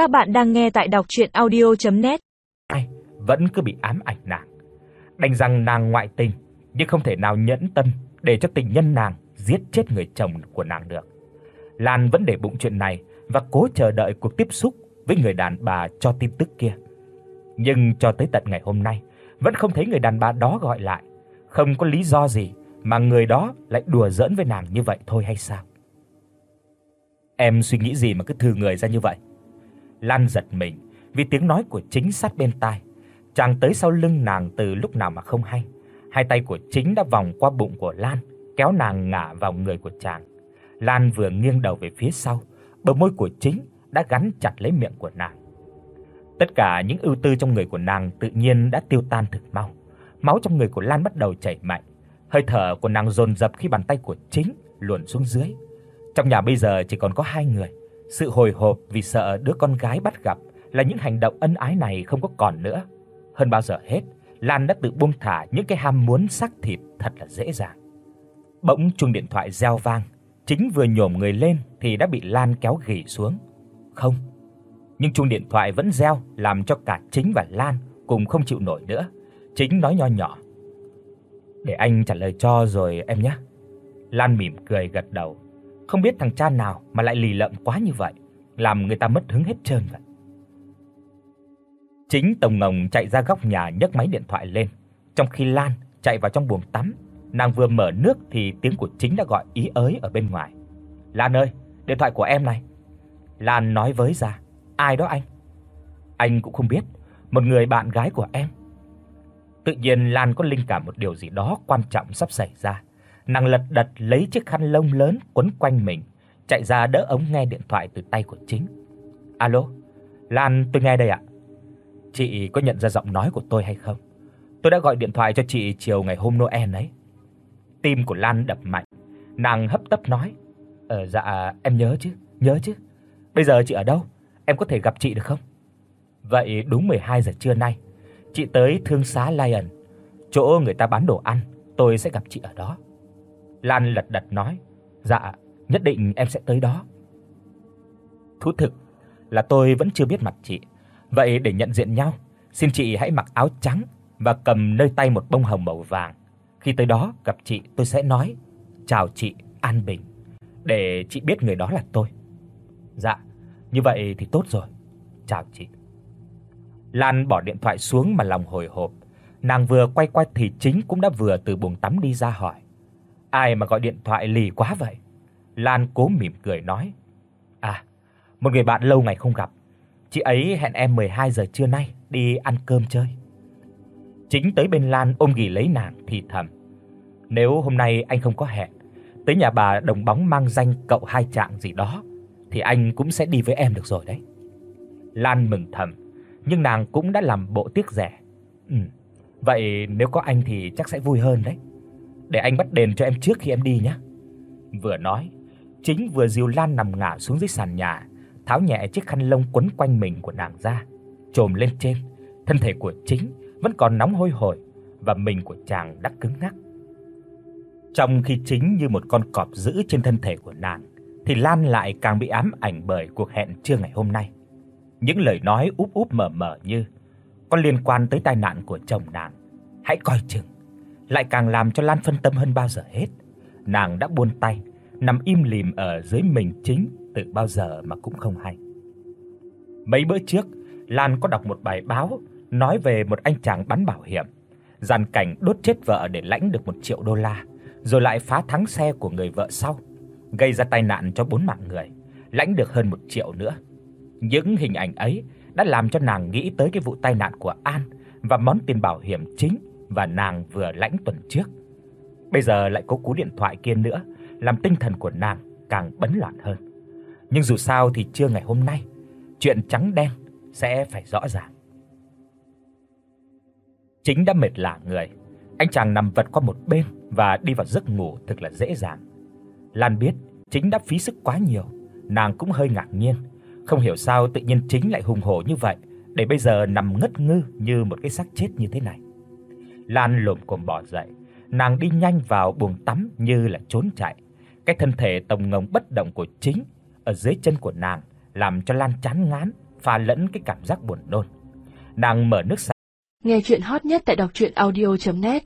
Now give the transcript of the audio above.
Các bạn đang nghe tại đọc audio net Ai vẫn cứ bị ám ảnh nàng. Đành rằng nàng ngoại tình, nhưng không thể nào nhẫn tâm để cho tình nhân nàng giết chết người chồng của nàng được. Lan vẫn để bụng chuyện này và cố chờ đợi cuộc tiếp xúc với người đàn bà cho tin tức kia. Nhưng cho tới tận ngày hôm nay, vẫn không thấy người đàn bà đó gọi lại, không có lý do gì mà người đó lại đùa giỡn với nàng như vậy thôi hay sao? Em suy nghĩ gì mà cứ thừa người ra như vậy? Lan giật mình vì tiếng nói của chính sát bên tai. Chàng tới sau lưng nàng từ lúc nào mà không hay. Hai tay của chính đã vòng qua bụng của Lan, kéo nàng ngã vào người của chàng. Lan vừa nghiêng đầu về phía sau, bờ môi của chính đã gắn chặt lấy miệng của nàng. Tất cả những ưu tư trong người của nàng tự nhiên đã tiêu tan thực mau. Máu trong người của Lan bắt đầu chảy mạnh, hơi thở của nàng dồn dập khi bàn tay của chính luồn xuống dưới. Trong nhà bây giờ chỉ còn có hai người, sự hồi hộp vì sợ đứa con gái bắt gặp là những hành động ân ái này không có còn nữa. Hơn bao giờ hết, Lan đã tự buông thả những cái ham muốn xác thịt thật là dễ dàng. Bỗng chuông điện thoại reo vang, chính vừa nhổm người lên thì đã bị Lan kéo ghì xuống. Không. Nhưng chuông điện thoại vẫn reo làm cho cả chính và Lan cùng không chịu nổi nữa. Chính nói nho nhỏ: "Để anh trả lời cho rồi em nhé." Lan mỉm cười gật đầu. Không biết thằng cha nào mà lại lì lợm quá như vậy, làm người ta mất hứng hết trơn vậy. Chính Tổng Ngồng chạy ra góc nhà nhấc máy điện thoại lên, trong khi Lan chạy vào trong buồng tắm, nàng vừa mở nước thì tiếng của Chính đã gọi ý ới ở bên ngoài. "Lan ơi, điện thoại của em này." Lan nói với ra, "Ai đó anh?" "Anh cũng không biết, một người bạn gái của em." Tự nhiên Lan có linh cảm một điều gì đó quan trọng sắp xảy ra. Nàng lật đật lấy chiếc khăn lông lớn quấn quanh mình, chạy ra đỡ ống nghe điện thoại từ tay của Chính. "Alo, Lan tôi nghe đây ạ." Chị có nhận ra giọng nói của tôi hay không? Tôi đã gọi điện thoại cho chị chiều ngày hôm Noel ấy. Tim của Lan đập mạnh, nàng hấp tấp nói: "Ờ dạ em nhớ chứ, nhớ chứ. Bây giờ chị ở đâu? Em có thể gặp chị được không?" Vậy đúng 12 giờ trưa nay, chị tới thương xá Lion, chỗ người ta bán đồ ăn, tôi sẽ gặp chị ở đó. Lan lật đật nói: "Dạ, nhất định em sẽ tới đó." Thú thực là tôi vẫn chưa biết mặt chị. Vậy để nhận diện nhau, xin chị hãy mặc áo trắng và cầm nơi tay một bông hồng màu vàng. Khi tới đó gặp chị, tôi sẽ nói: "Chào chị, An Bình." Để chị biết người đó là tôi. Dạ, như vậy thì tốt rồi. Chào chị. Lan bỏ điện thoại xuống mà lòng hồi hộp. Nàng vừa quay qua thì chính cũng đã vừa từ buồng tắm đi ra hỏi: "Ai mà gọi điện thoại lì quá vậy?" Lan cố mỉm cười nói: "À, một người bạn lâu ngày không gặp, Chị ấy hẹn em 12 giờ trưa nay đi ăn cơm chơi. Chính tới bên Lan ôm ghì lấy nàng thì thầm: "Nếu hôm nay anh không có hẹn, tới nhà bà đồng bóng mang danh cậu hai trạng gì đó thì anh cũng sẽ đi với em được rồi đấy." Lan mừng thầm, nhưng nàng cũng đã làm bộ tiếc rẻ. "Ừ, vậy nếu có anh thì chắc sẽ vui hơn đấy. Để anh bắt đền cho em trước khi em đi nhé." Vừa nói, chính vừa dìu Lan nằm ngả xuống dưới sàn nhà tháo nhẹ chiếc khăn lông quấn quanh mình của nàng ra, trồm lên trên. Thân thể của chính vẫn còn nóng hôi hổi và mình của chàng đã cứng ngắc. Trong khi chính như một con cọp giữ trên thân thể của nàng, thì Lan lại càng bị ám ảnh bởi cuộc hẹn trưa ngày hôm nay. Những lời nói úp úp mở mở như có liên quan tới tai nạn của chồng nàng, hãy coi chừng, lại càng làm cho Lan phân tâm hơn bao giờ hết. Nàng đã buông tay, nằm im lìm ở dưới mình chính từ bao giờ mà cũng không hay. Mấy bữa trước, Lan có đọc một bài báo nói về một anh chàng bán bảo hiểm, dàn cảnh đốt chết vợ để lãnh được 1 triệu đô la, rồi lại phá thắng xe của người vợ sau, gây ra tai nạn cho bốn mạng người, lãnh được hơn 1 triệu nữa. Những hình ảnh ấy đã làm cho nàng nghĩ tới cái vụ tai nạn của An và món tiền bảo hiểm chính và nàng vừa lãnh tuần trước. Bây giờ lại có cú điện thoại kia nữa, làm tinh thần của nàng càng bấn loạn hơn. Nhưng dù sao thì trưa ngày hôm nay, chuyện trắng đen sẽ phải rõ ràng. Chính đã mệt lả người, anh chàng nằm vật qua một bên và đi vào giấc ngủ thật là dễ dàng. Lan biết chính đã phí sức quá nhiều, nàng cũng hơi ngạc nhiên, không hiểu sao tự nhiên chính lại hùng hổ như vậy, để bây giờ nằm ngất ngư như một cái xác chết như thế này. Lan lồm cồm bò dậy, nàng đi nhanh vào buồng tắm như là trốn chạy. Cái thân thể tổng ngồng bất động của chính ở dưới chân của nàng làm cho Lan chán ngán pha lẫn cái cảm giác buồn nôn. Nàng mở nước sạch. Nghe truyện hot nhất tại doctruyenaudio.net